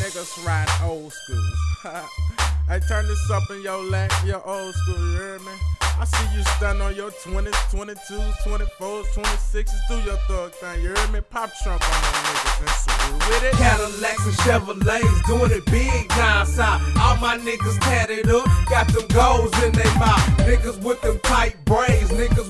niggas ride old schools. I turn this up in your lap, your old school, you hear me? I see you stand on your 20s, 22s, 24s, 26s, do your thug thing, you hear me? Pop trunk on them niggas and salute with it. Cadillacs and Chevrolets doing it big down south. All my niggas tatted up, got them goals in their mouth. Niggas with them tight braids, niggas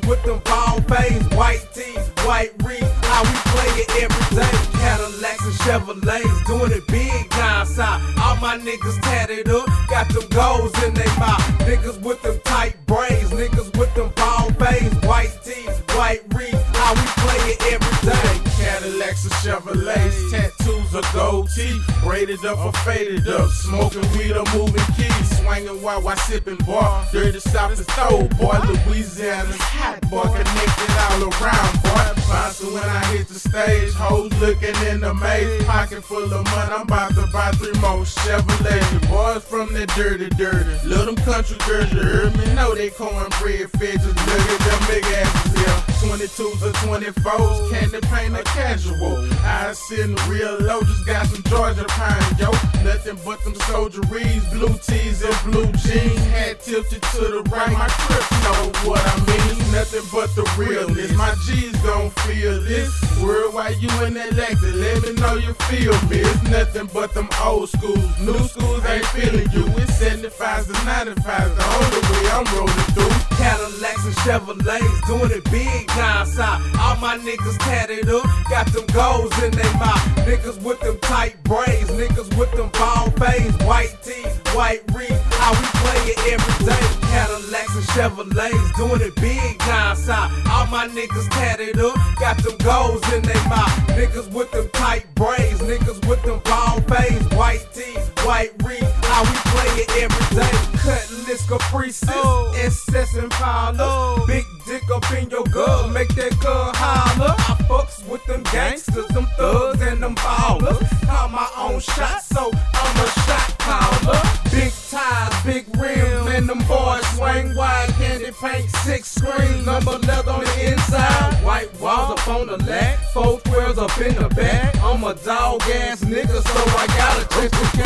niggas tatted up, got them goals in their mouth. Niggas with them tight braids, niggas with them bald face, white teeth, white wreath. How we play it every day. Cadillacs and Chevrolets, or gold teeth, braided up or faded up, smoking weed or moving keys, swinging while I sipping bar, dirty south is throw, boy, Louisiana's hot, boy, connected all around, boy, bouncing when I hit the stage, hoes looking in the maze, pocket full of money, I'm about to buy three more Chevrolets, the boys from the dirty, dirty, little them country girls, you heard me, know they cornbread fedges, look at them big asses here, 22s or 24s, candy paint or casual. I sitting real low, just got some Georgia pine, yo. Nothing but them soldieries, blue tees and blue jeans. Hat tilted to the right, my crib know what I mean. Nothing but the realness. My G's gon' feel this. Word why you in elected, let me know you feel me. It's nothing but them old schools. New schools ain't feeling you. It's 75s and 95s, the only way I'm rolling. Cadillacs and Chevrolets doing it big down south. All my niggas tatted up, got them goals in their mouth. Niggas with them tight braids, niggas with them bald face, white teeth, white wreath. How we play it every day. Cadillacs and Chevrolets doing it big down south. All my niggas tatted up, got them goals in their mouth. Niggas with them tight braids, niggas with them bald face, white teeth, white wreath. How we play it every day. Cutlass caprices, Oh. SS and Impala. Oh. Big dick up in your gut, make that girl holler. I fucks with them gangsters, them thugs and them ballers. Call my own shot, so I'm a shot caller. Big ties, big rims, and them boys swing wide, candy paint, six screens, number leather on the inside, white walls up on the left, four twirls up in the back. I'm a dog ass nigga, so I gotta check the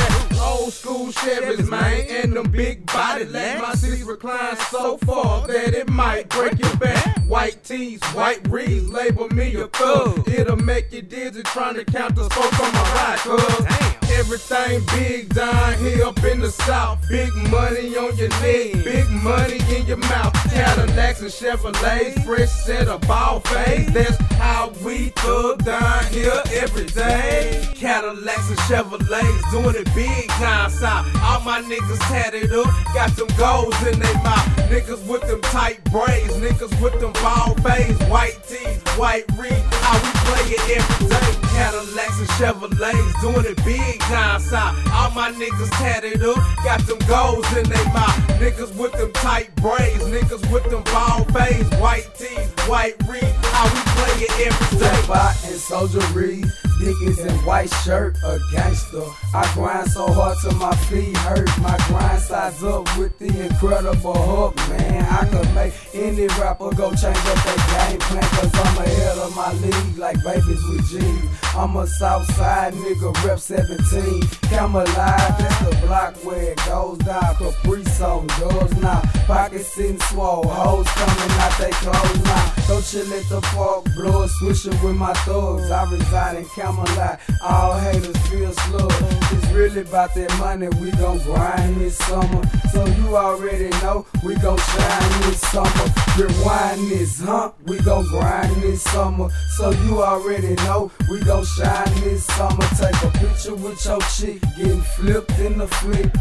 them big body legs. My seats recline so far that it might break your back. White tees, white reeds, label me a thug. It'll make you dizzy trying to count the spokes on my ride, cuz. Everything big down here up in the south. Big money on your leg, big money in your mouth. Cadillacs and Chevrolets, fresh set of ball face. That's how we thug down here every day. Cadillacs and Chevrolets doing it big down south. All my niggas tatted up, got them goals in their mouth. Niggas with them tight braids, niggas with them bald face, white teeth, white wreath. How we play it every day. Cadillacs and Chevrolets doing it big down south. All my niggas tatted up, got them goals in their mouth. Niggas with them tight braids, niggas with them bald face, white teeth, white wreath. How we play it every day. Step out in Dickies and white shirt, a gangster. I grind so hard till my feet hurt. My grind size up with the incredible hook, man. I could make any rapper go change up their game plan, cause I'm ahead of my league like babies with G's. I'm a Southside nigga, rep 17. Camelot, that's the block where it goes down. Caprice on doors now. Pockets sitting swole, hoes coming out they clothes now. Don't chill at the park, blow a swisher with my thugs. I reside in Camelot, all haters feel slow. It's really about that money, we gon' grind this summer. So you already know, we gon' shine this summer. Rewind this, huh? We gon' grind this summer. So you already know, we gon' shine this summer. Take a picture with your chick, getting flipped in the flick.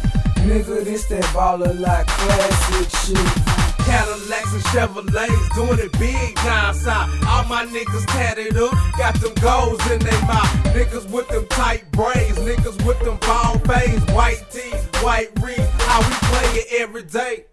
Nigga, this that baller like classic shit. Cadillacs and Chevrolets doing it big down south. All my niggas tatted up, got them goals in their mouth. Niggas with them tight braids, niggas with them bald face, white teeth, white wreath. How we play it every day.